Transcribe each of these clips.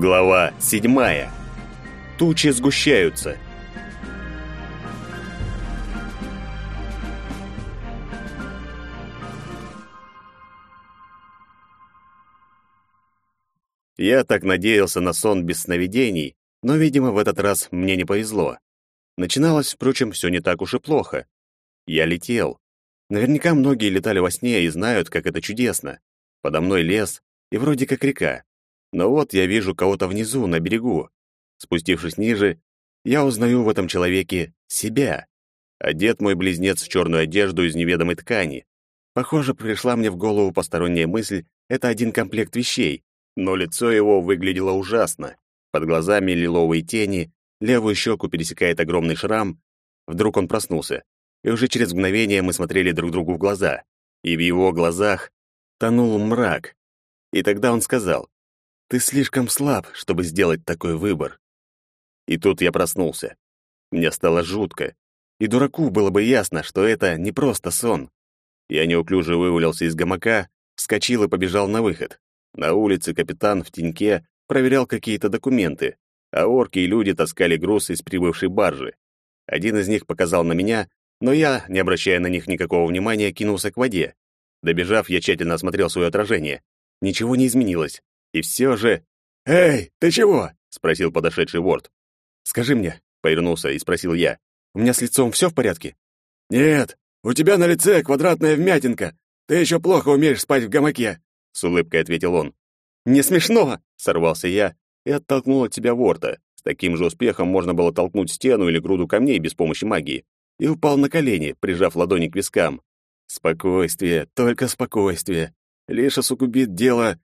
Глава седьмая. Тучи сгущаются. Я так надеялся на сон без сновидений, но, видимо, в этот раз мне не повезло. Начиналось, впрочем, все не так уж и плохо. Я летел. Наверняка многие летали во сне и знают, как это чудесно. Подо мной лес и вроде как река. Но вот я вижу кого-то внизу, на берегу. Спустившись ниже, я узнаю в этом человеке себя. Одет мой близнец в черную одежду из неведомой ткани. Похоже, пришла мне в голову посторонняя мысль, это один комплект вещей, но лицо его выглядело ужасно. Под глазами лиловые тени, левую щеку пересекает огромный шрам. Вдруг он проснулся, и уже через мгновение мы смотрели друг другу в глаза, и в его глазах тонул мрак. И тогда он сказал, «Ты слишком слаб, чтобы сделать такой выбор». И тут я проснулся. Мне стало жутко, и дураку было бы ясно, что это не просто сон. Я неуклюже вывалился из гамака, вскочил и побежал на выход. На улице капитан в теньке проверял какие-то документы, а орки и люди таскали груз из прибывшей баржи. Один из них показал на меня, но я, не обращая на них никакого внимания, кинулся к воде. Добежав, я тщательно осмотрел свое отражение. Ничего не изменилось. И все же... «Эй, ты чего?» — спросил подошедший Ворд. «Скажи мне», — повернулся и спросил я, «у меня с лицом все в порядке?» «Нет, у тебя на лице квадратная вмятинка. Ты еще плохо умеешь спать в гамаке», — с улыбкой ответил он. «Не смешно!» — сорвался я и оттолкнул от себя Ворта. С таким же успехом можно было толкнуть стену или груду камней без помощи магии. И упал на колени, прижав ладони к вискам. Спокойствие, только спокойствие. Лишь осугубит дело.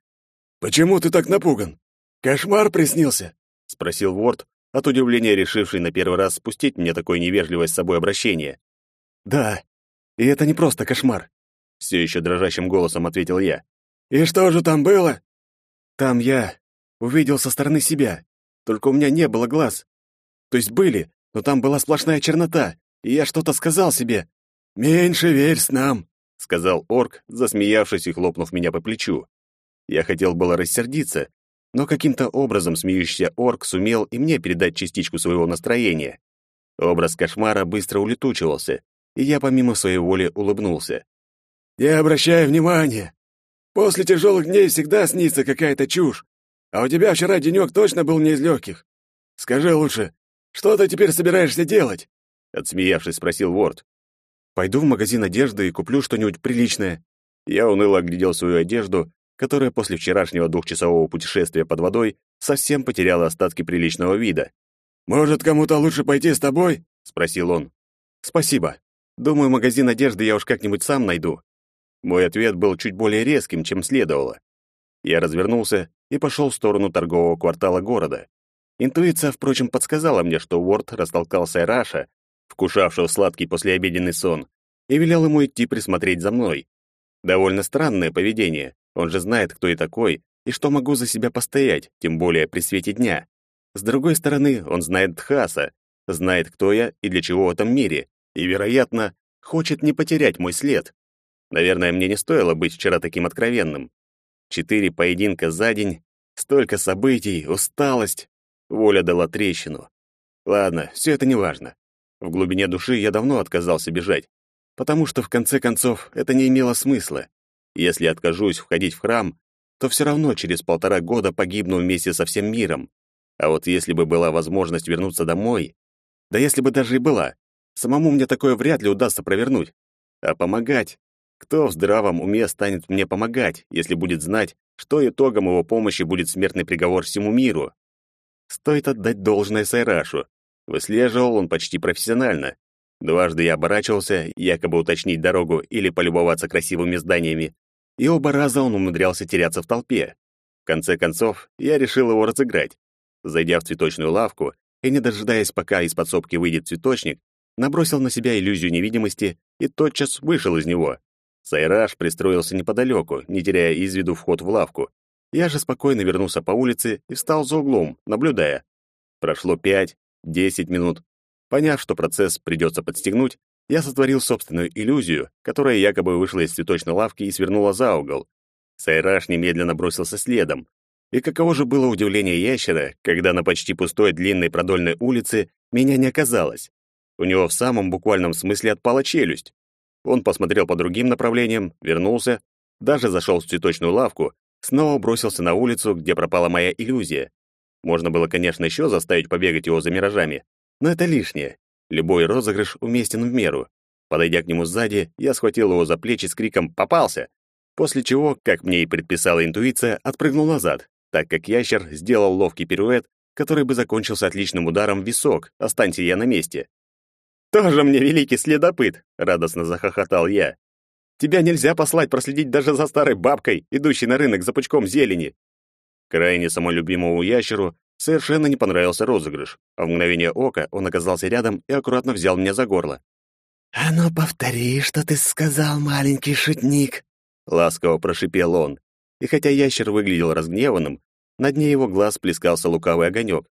«Почему ты так напуган? Кошмар приснился?» — спросил Ворд, от удивления решивший на первый раз спустить мне такое невежливое с собой обращение. «Да, и это не просто кошмар», — все еще дрожащим голосом ответил я. «И что же там было?» Там я увидел со стороны себя, только у меня не было глаз. То есть были, но там была сплошная чернота, и я что-то сказал себе. «Меньше верь с нам», — сказал орк, засмеявшись и хлопнув меня по плечу. Я хотел было рассердиться, но каким-то образом смеющийся орк сумел и мне передать частичку своего настроения. Образ кошмара быстро улетучивался, и я помимо своей воли улыбнулся. «Я обращаю внимание. После тяжелых дней всегда снится какая-то чушь. А у тебя вчера денек точно был не из легких. Скажи лучше, что ты теперь собираешься делать?» Отсмеявшись, спросил Ворд. «Пойду в магазин одежды и куплю что-нибудь приличное». Я уныло оглядел свою одежду, которая после вчерашнего двухчасового путешествия под водой совсем потеряла остатки приличного вида. «Может, кому-то лучше пойти с тобой?» — спросил он. «Спасибо. Думаю, магазин одежды я уж как-нибудь сам найду. Мой ответ был чуть более резким, чем следовало. Я развернулся и пошел в сторону торгового квартала города. Интуиция, впрочем, подсказала мне, что Уорд растолкал Сайраша, вкушавшего сладкий послеобеденный сон, и велел ему идти присмотреть за мной. Довольно странное поведение. Он же знает, кто я такой, и что могу за себя постоять, тем более при свете дня. С другой стороны, он знает Тхаса, знает, кто я и для чего в этом мире, и, вероятно, хочет не потерять мой след. Наверное, мне не стоило быть вчера таким откровенным. Четыре поединка за день, столько событий, усталость. Воля дала трещину. Ладно, все это не важно. В глубине души я давно отказался бежать, потому что, в конце концов, это не имело смысла. Если откажусь входить в храм, то все равно через полтора года погибну вместе со всем миром. А вот если бы была возможность вернуться домой, да если бы даже и была, самому мне такое вряд ли удастся провернуть. А помогать кто в здравом уме станет мне помогать, если будет знать, что итогом его помощи будет смертный приговор всему миру? Стоит отдать должное Сайрашу. Выслеживал он почти профессионально. Дважды я оборачивался, якобы уточнить дорогу или полюбоваться красивыми зданиями, и оба раза он умудрялся теряться в толпе. В конце концов, я решил его разыграть. Зайдя в цветочную лавку и не дожидаясь, пока из подсобки выйдет цветочник, набросил на себя иллюзию невидимости и тотчас вышел из него. Сайраж пристроился неподалеку, не теряя из виду вход в лавку. Я же спокойно вернулся по улице и встал за углом, наблюдая. Прошло пять, десять минут. Поняв, что процесс придется подстегнуть, я сотворил собственную иллюзию, которая якобы вышла из цветочной лавки и свернула за угол. Сайраж немедленно бросился следом. И каково же было удивление ящера, когда на почти пустой длинной продольной улице меня не оказалось. У него в самом буквальном смысле отпала челюсть. Он посмотрел по другим направлениям, вернулся, даже зашел в цветочную лавку, снова бросился на улицу, где пропала моя иллюзия. Можно было, конечно, еще заставить побегать его за миражами, но это лишнее. Любой розыгрыш уместен в меру. Подойдя к нему сзади, я схватил его за плечи с криком «Попался!», после чего, как мне и предписала интуиция, отпрыгнул назад, так как ящер сделал ловкий пируэт, который бы закончился отличным ударом в висок, останься я на месте. «Тоже мне великий следопыт!» — радостно захохотал я. «Тебя нельзя послать проследить даже за старой бабкой, идущей на рынок за пучком зелени!» Крайне самолюбимому ящеру совершенно не понравился розыгрыш, а в мгновение ока он оказался рядом и аккуратно взял меня за горло. «А ну, повтори, что ты сказал, маленький шутник!» — ласково прошипел он. И хотя ящер выглядел разгневанным, на дне его глаз плескался лукавый огонек.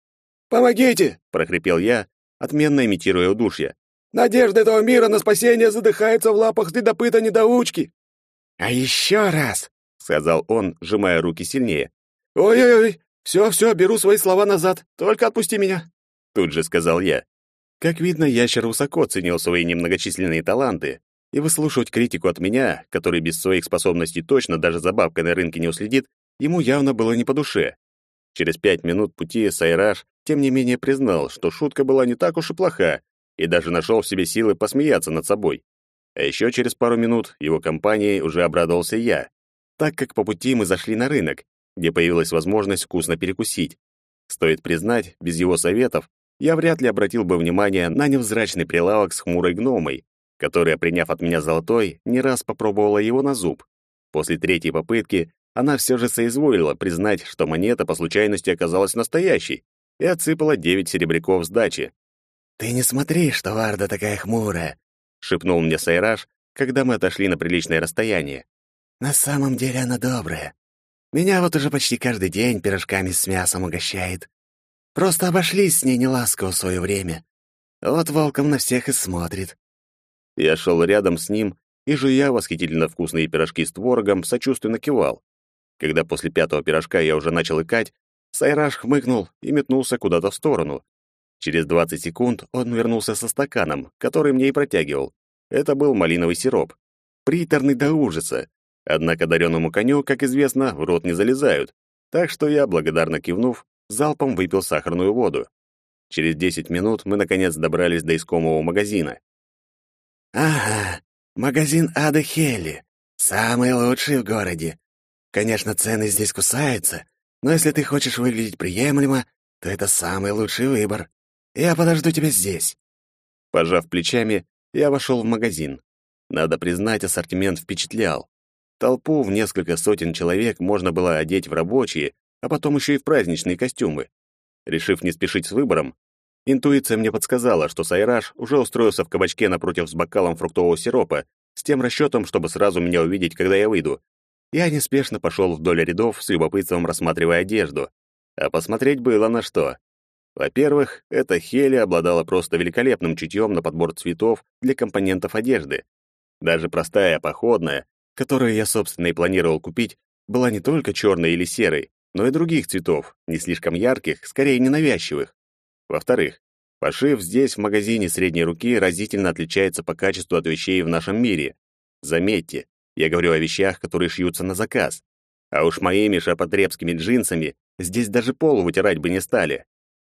«Помогите!» — прохрипел я, отменно имитируя удушье. Надежда этого мира на спасение задыхается в лапах следопыта-недоучки!» «А еще раз!» — сказал он, сжимая руки сильнее. «Ой-ой-ой! Все-все, беру свои слова назад. Только отпусти меня!» Тут же сказал я. Как видно, ящер высоко ценил свои немногочисленные таланты, и выслушивать критику от меня, который без своих способностей точно даже за бабкой на рынке не уследит, ему явно было не по душе. Через пять минут пути Сайраж, тем не менее, признал, что шутка была не так уж и плоха, и даже нашел в себе силы посмеяться над собой. А еще через пару минут его компанией уже обрадовался я, так как по пути мы зашли на рынок, где появилась возможность вкусно перекусить. Стоит признать, без его советов я вряд ли обратил бы внимание на невзрачный прилавок с хмурой гномой, которая, приняв от меня золотой, не раз попробовала его на зуб. После третьей попытки она все же соизволила признать, что монета по случайности оказалась настоящей, и отсыпала девять серебряков сдачи. «Ты не смотри, что Варда такая хмурая», — шепнул мне Сайраж, когда мы отошли на приличное расстояние. «На самом деле она добрая. Меня вот уже почти каждый день пирожками с мясом угощает. Просто обошлись с ней неласково в свое время. Вот волком на всех и смотрит». Я шел рядом с ним и, жуя восхитительно вкусные пирожки с творогом, сочувственно кивал. Когда после пятого пирожка я уже начал икать, Сайраж хмыкнул и метнулся куда-то в сторону, Через 20 секунд он вернулся со стаканом, который мне и протягивал. Это был малиновый сироп. Приторный до ужаса. Однако дареному коню, как известно, в рот не залезают. Так что я, благодарно кивнув, залпом выпил сахарную воду. Через 10 минут мы, наконец, добрались до искомого магазина. «Ага, магазин Ада Хелли. Самый лучший в городе. Конечно, цены здесь кусаются, но если ты хочешь выглядеть приемлемо, то это самый лучший выбор. Я подожду тебя здесь». Пожав плечами, я вошел в магазин. Надо признать, ассортимент впечатлял. Толпу в несколько сотен человек можно было одеть в рабочие, а потом еще и в праздничные костюмы. Решив не спешить с выбором, интуиция мне подсказала, что Сайраж уже устроился в кабачке напротив с бокалом фруктового сиропа, с тем расчетом, чтобы сразу меня увидеть, когда я выйду. Я неспешно пошел вдоль рядов с любопытством рассматривая одежду. А посмотреть было на что. Во-первых, эта Хели обладала просто великолепным чутьем на подбор цветов для компонентов одежды. Даже простая походная, которую я, собственно, и планировал купить, была не только черной или серой, но и других цветов, не слишком ярких, скорее ненавязчивых. Во-вторых, пошив здесь, в магазине средней руки, разительно отличается по качеству от вещей в нашем мире. Заметьте, я говорю о вещах, которые шьются на заказ. А уж моими шапотребскими джинсами здесь даже пол вытирать бы не стали.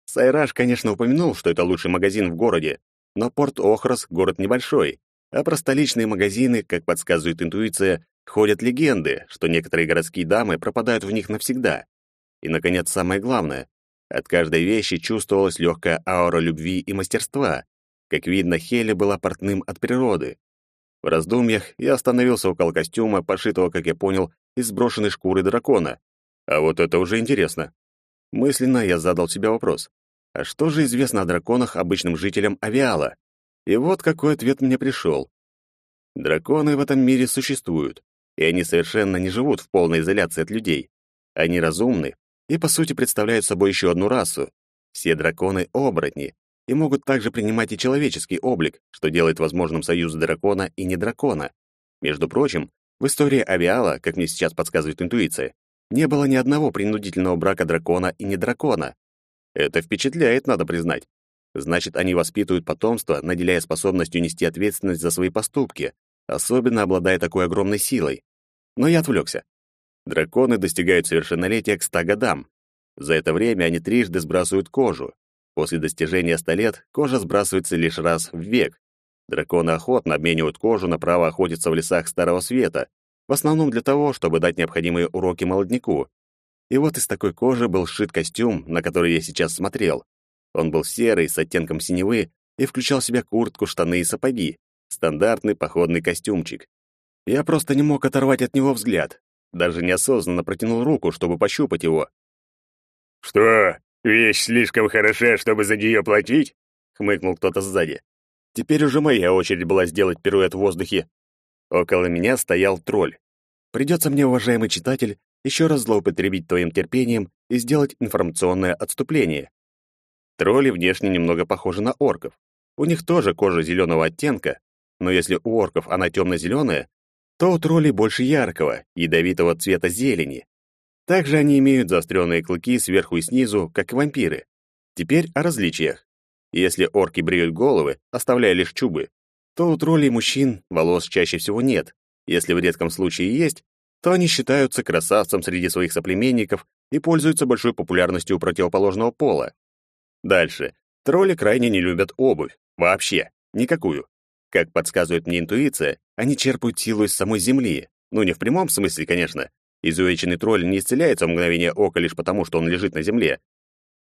Сайраж, конечно, упомянул, что это лучший магазин в городе, но порт Охрос — город небольшой, а про столичные магазины, как подсказывает интуиция, ходят легенды, что некоторые городские дамы пропадают в них навсегда. И, наконец, самое главное. От каждой вещи чувствовалась легкая аура любви и мастерства. Как видно, Хели была портным от природы. В раздумьях я остановился около костюма, пошитого, как я понял, из сброшенной шкуры дракона. А вот это уже интересно. Мысленно я задал себе вопрос. А что же известно о драконах обычным жителям Авиала? И вот какой ответ мне пришел. Драконы в этом мире существуют, и они совершенно не живут в полной изоляции от людей. Они разумны и, по сути, представляют собой еще одну расу. Все драконы — оборотни, и могут также принимать и человеческий облик, что делает возможным союз дракона и не дракона. Между прочим, в истории Авиала, как мне сейчас подсказывает интуиция, не было ни одного принудительного брака дракона и не дракона. Это впечатляет, надо признать. Значит, они воспитывают потомство, наделяя способностью нести ответственность за свои поступки, особенно обладая такой огромной силой. Но я отвлекся. Драконы достигают совершеннолетия к 100 годам. За это время они трижды сбрасывают кожу. После достижения 100 лет кожа сбрасывается лишь раз в век. Драконы охотно обменивают кожу на право охотиться в лесах Старого Света, в основном для того, чтобы дать необходимые уроки молодняку. И вот из такой кожи был сшит костюм, на который я сейчас смотрел. Он был серый, с оттенком синевы, и включал в себя куртку, штаны и сапоги. Стандартный походный костюмчик. Я просто не мог оторвать от него взгляд. Даже неосознанно протянул руку, чтобы пощупать его. «Что, вещь слишком хороша, чтобы за нее платить?» — хмыкнул кто-то сзади. Теперь уже моя очередь была сделать пируэт в воздухе. Около меня стоял тролль. Придется мне, уважаемый читатель, еще раз злоупотребить твоим терпением и сделать информационное отступление. Тролли внешне немного похожи на орков. У них тоже кожа зеленого оттенка, но если у орков она темно-зеленая, то у троллей больше яркого, ядовитого цвета зелени. Также они имеют заостренные клыки сверху и снизу, как и вампиры. Теперь о различиях. Если орки бреют головы, оставляя лишь чубы, то у троллей мужчин волос чаще всего нет. Если в редком случае есть, то они считаются красавцем среди своих соплеменников и пользуются большой популярностью у противоположного пола. Дальше. Тролли крайне не любят обувь. Вообще. Никакую. Как подсказывает мне интуиция, они черпают силу из самой земли. Ну, не в прямом смысле, конечно. Изувеченный тролль не исцеляется в мгновение ока лишь потому, что он лежит на земле.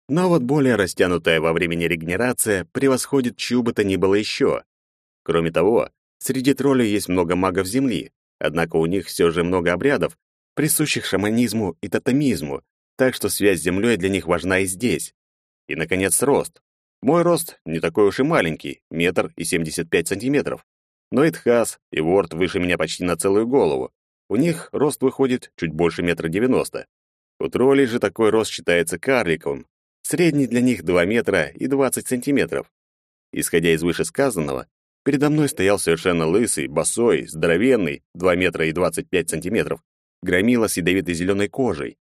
Но вот более растянутая во времени регенерация превосходит чью бы то ни было еще. Кроме того, среди троллей есть много магов Земли, однако у них все же много обрядов, присущих шаманизму и тотемизму, так что связь с Землей для них важна и здесь. И, наконец, рост. Мой рост не такой уж и маленький, метр и семьдесят пять сантиметров. Но и и Ворд выше меня почти на целую голову. У них рост выходит чуть больше метра девяносто. У троллей же такой рост считается карликовым, Средний для них 2 метра и 20 сантиметров. Исходя из вышесказанного, передо мной стоял совершенно лысый, босой, здоровенный, 2 метра и 25 сантиметров, громила с ядовитой зеленой кожей.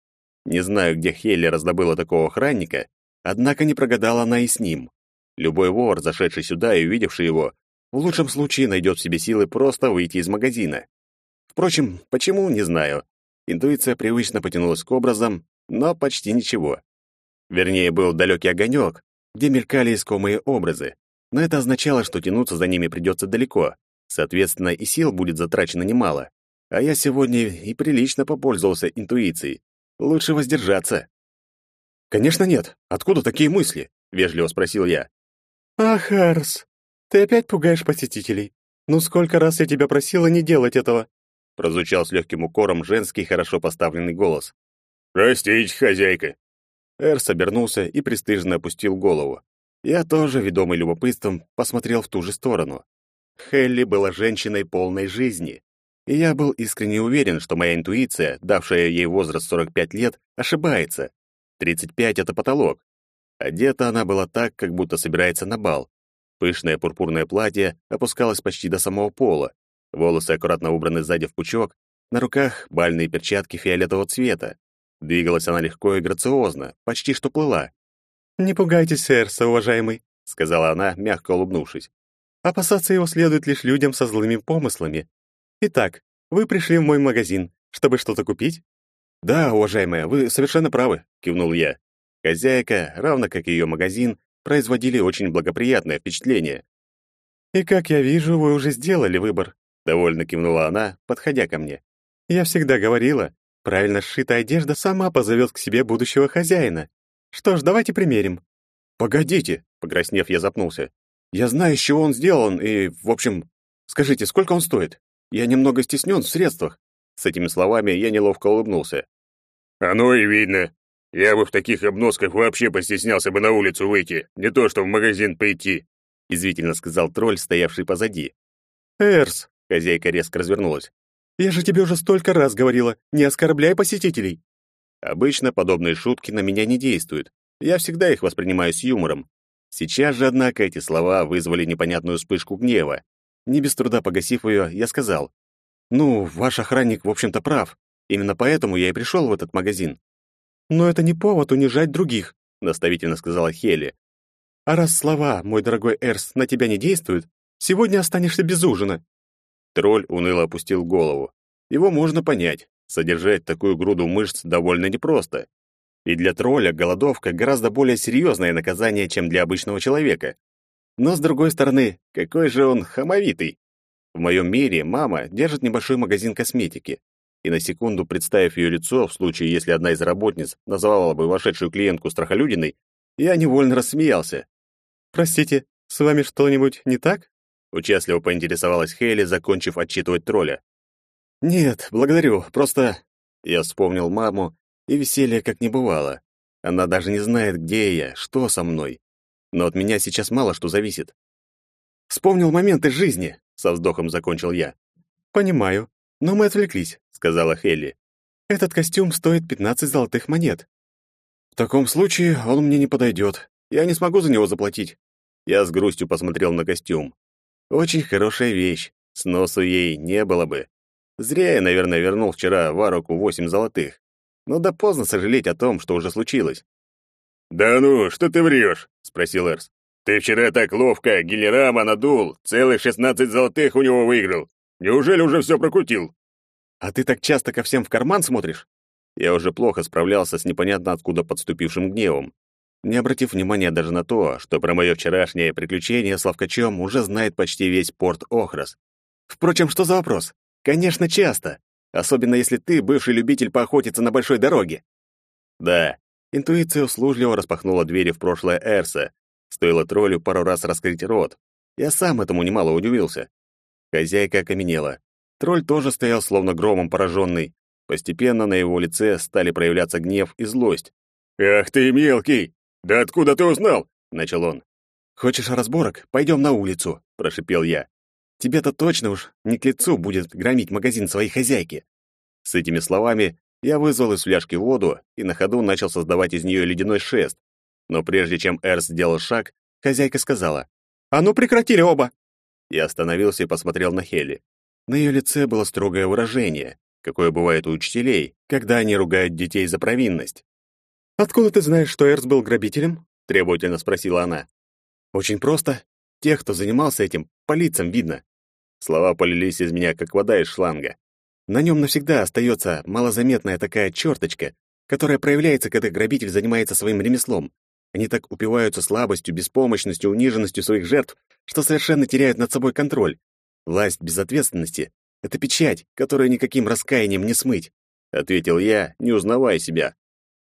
Не знаю, где Хелли раздобыла такого охранника, однако не прогадала она и с ним. Любой вор, зашедший сюда и увидевший его, в лучшем случае найдет в себе силы просто выйти из магазина. Впрочем, почему, не знаю. Интуиция привычно потянулась к образам, но почти ничего. Вернее, был далекий огонек, где мелькали искомые образы. Но это означало, что тянуться за ними придется далеко. Соответственно, и сил будет затрачено немало. А я сегодня и прилично попользовался интуицией. Лучше воздержаться. «Конечно нет. Откуда такие мысли?» — вежливо спросил я. «Ах, Арс, ты опять пугаешь посетителей. Ну сколько раз я тебя просила не делать этого?» Прозвучал с легким укором женский хорошо поставленный голос. «Простите, хозяйка», Эрс обернулся и пристыженно опустил голову. Я тоже, ведомый любопытством, посмотрел в ту же сторону. Хелли была женщиной полной жизни, и я был искренне уверен, что моя интуиция, давшая ей возраст 45 лет, ошибается. 35 — это потолок. Одета она была так, как будто собирается на бал. Пышное пурпурное платье опускалось почти до самого пола, волосы аккуратно убраны сзади в пучок, на руках бальные перчатки фиолетового цвета. Двигалась она легко и грациозно, почти что плыла. «Не пугайтесь, Эрса, уважаемый», — сказала она, мягко улыбнувшись. «Опасаться его следует лишь людям со злыми помыслами. Итак, вы пришли в мой магазин, чтобы что-то купить?» «Да, уважаемая, вы совершенно правы», — кивнул я. Хозяйка, равно как и ее магазин, производили очень благоприятное впечатление. «И как я вижу, вы уже сделали выбор», — довольно кивнула она, подходя ко мне. «Я всегда говорила, Правильно сшитая одежда сама позовет к себе будущего хозяина. Что ж, давайте примерим. Погодите, покраснев, я запнулся. Я знаю, из чего он сделан, и, в общем, скажите, сколько он стоит? Я немного стеснен в средствах. С этими словами я неловко улыбнулся. Оно и видно. Я бы в таких обносках вообще постеснялся бы на улицу выйти, не то что в магазин пойти, извитительно сказал тролль, стоявший позади. Эрс, хозяйка резко развернулась. Я же тебе уже столько раз говорила, не оскорбляй посетителей. Обычно подобные шутки на меня не действуют. Я всегда их воспринимаю с юмором. Сейчас же, однако, эти слова вызвали непонятную вспышку гнева. Не без труда погасив ее, я сказал: "Ну, ваш охранник, в общем-то, прав. Именно поэтому я и пришел в этот магазин. Но это не повод унижать других, наставительно сказала Хели. А раз слова, мой дорогой Эрс, на тебя не действуют, сегодня останешься без ужина. Тролль уныло опустил голову. Его можно понять. Содержать такую груду мышц довольно непросто. И для тролля голодовка гораздо более серьезное наказание, чем для обычного человека. Но, с другой стороны, какой же он хамовитый. В моем мире мама держит небольшой магазин косметики. И на секунду, представив ее лицо, в случае, если одна из работниц называла бы вошедшую клиентку страхолюдиной, я невольно рассмеялся. «Простите, с вами что-нибудь не так?» Участливо поинтересовалась Хейли, закончив отчитывать тролля. «Нет, благодарю, просто...» Я вспомнил маму, и веселья как не бывало. Она даже не знает, где я, что со мной. Но от меня сейчас мало что зависит. «Вспомнил момент из жизни», — со вздохом закончил я. «Понимаю, но мы отвлеклись», — сказала Хелли. «Этот костюм стоит 15 золотых монет». «В таком случае он мне не подойдет. Я не смогу за него заплатить». Я с грустью посмотрел на костюм. Очень хорошая вещь. Сносу ей не было бы. Зря я, наверное, вернул вчера Варуку восемь золотых. Но да поздно сожалеть о том, что уже случилось. «Да ну, что ты врешь?» — спросил Эрс. «Ты вчера так ловко Гиллерама надул, целых шестнадцать золотых у него выиграл. Неужели уже все прокрутил?» «А ты так часто ко всем в карман смотришь?» Я уже плохо справлялся с непонятно откуда подступившим гневом не обратив внимания даже на то, что про мое вчерашнее приключение с ловкачом уже знает почти весь порт Охрос. Впрочем, что за вопрос? Конечно, часто. Особенно если ты бывший любитель поохотиться на большой дороге. Да, интуиция услужливо распахнула двери в прошлое Эрса. Стоило троллю пару раз раскрыть рот. Я сам этому немало удивился. Хозяйка окаменела. Тролль тоже стоял словно громом пораженный. Постепенно на его лице стали проявляться гнев и злость. «Ах ты мелкий! «Да откуда ты узнал?» — начал он. «Хочешь разборок? Пойдем на улицу», — прошипел я. «Тебе-то точно уж не к лицу будет громить магазин своей хозяйки». С этими словами я вызвал из фляжки воду и на ходу начал создавать из нее ледяной шест. Но прежде чем Эрс сделал шаг, хозяйка сказала, «А ну прекратили оба!» Я остановился и посмотрел на Хелли. На ее лице было строгое выражение, какое бывает у учителей, когда они ругают детей за провинность. «Откуда ты знаешь, что Эрс был грабителем?» — требовательно спросила она. «Очень просто. Тех, кто занимался этим, по лицам видно». Слова полились из меня, как вода из шланга. На нем навсегда остается малозаметная такая черточка, которая проявляется, когда грабитель занимается своим ремеслом. Они так упиваются слабостью, беспомощностью, униженностью своих жертв, что совершенно теряют над собой контроль. Власть без ответственности — это печать, которую никаким раскаянием не смыть, — ответил я, не узнавая себя.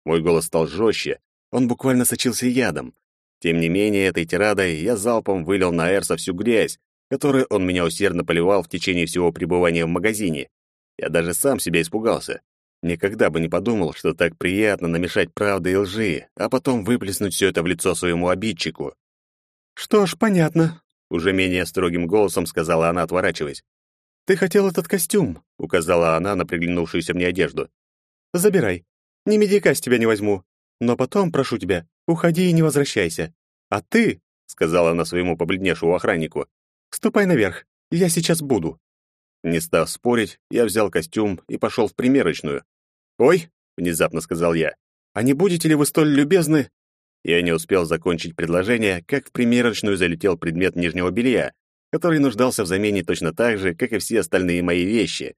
Мой голос стал жестче, он буквально сочился ядом. Тем не менее, этой тирадой я залпом вылил на Эрса всю грязь, которую он меня усердно поливал в течение всего пребывания в магазине. Я даже сам себя испугался. Никогда бы не подумал, что так приятно намешать правды и лжи, а потом выплеснуть все это в лицо своему обидчику. «Что ж, понятно», — уже менее строгим голосом сказала она, отворачиваясь. «Ты хотел этот костюм», — указала она на приглянувшуюся мне одежду. «Забирай. Ни медика с тебя не возьму. Но потом, прошу тебя, уходи и не возвращайся. А ты, — сказала она своему побледневшему охраннику, — ступай наверх, я сейчас буду». Не став спорить, я взял костюм и пошел в примерочную. «Ой», — внезапно сказал я, — «а не будете ли вы столь любезны?» Я не успел закончить предложение, как в примерочную залетел предмет нижнего белья, который нуждался в замене точно так же, как и все остальные мои вещи.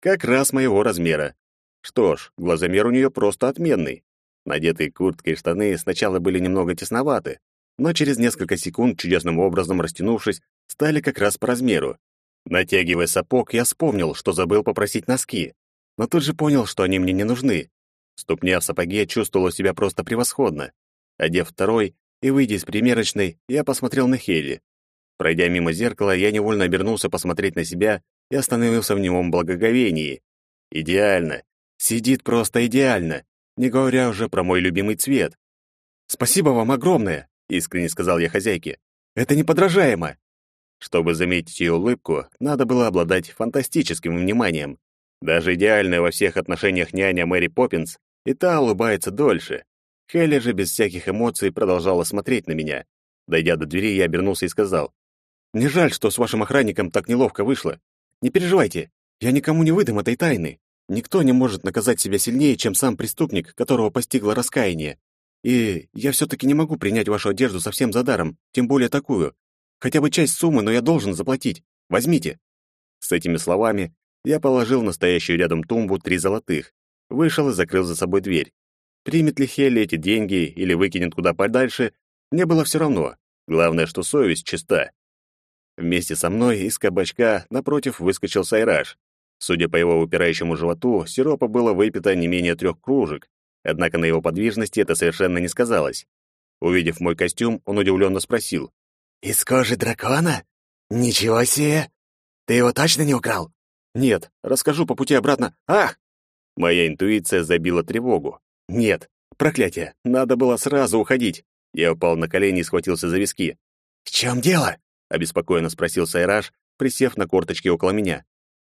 Как раз моего размера. Что ж, глазомер у нее просто отменный. Надетые куртка и штаны сначала были немного тесноваты, но через несколько секунд, чудесным образом растянувшись, стали как раз по размеру. Натягивая сапог, я вспомнил, что забыл попросить носки, но тут же понял, что они мне не нужны. Ступня в сапоге чувствовала себя просто превосходно. Одев второй и выйдя из примерочной, я посмотрел на Хелли. Пройдя мимо зеркала, я невольно обернулся посмотреть на себя и остановился в немом благоговении. Идеально. Сидит просто идеально, не говоря уже про мой любимый цвет. «Спасибо вам огромное», — искренне сказал я хозяйке. «Это неподражаемо». Чтобы заметить ее улыбку, надо было обладать фантастическим вниманием. Даже идеальная во всех отношениях няня Мэри Поппинс и та улыбается дольше. Хелли же без всяких эмоций продолжала смотреть на меня. Дойдя до двери, я обернулся и сказал. «Не жаль, что с вашим охранником так неловко вышло. Не переживайте, я никому не выдам этой тайны. Никто не может наказать себя сильнее, чем сам преступник, которого постигло раскаяние. И я все-таки не могу принять вашу одежду совсем за даром, тем более такую. Хотя бы часть суммы, но я должен заплатить. Возьмите». С этими словами я положил на стоящую рядом тумбу три золотых, вышел и закрыл за собой дверь. Примет ли Хелли эти деньги или выкинет куда подальше, мне было все равно. Главное, что совесть чиста. Вместе со мной из кабачка напротив выскочил Сайраж. Судя по его упирающему животу, сиропа было выпито не менее трех кружек, однако на его подвижности это совершенно не сказалось. Увидев мой костюм, он удивленно спросил. «Из кожи дракона? Ничего себе! Ты его точно не украл?» «Нет, расскажу по пути обратно. Ах!» Моя интуиция забила тревогу. «Нет, проклятие, надо было сразу уходить». Я упал на колени и схватился за виски. «В чем дело?» — обеспокоенно спросил Сайраж, присев на корточки около меня.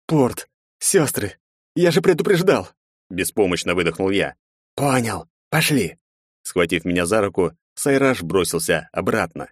«Порт, сестры, я же предупреждал!» — беспомощно выдохнул я. «Понял, пошли!» Схватив меня за руку, Сайраж бросился обратно.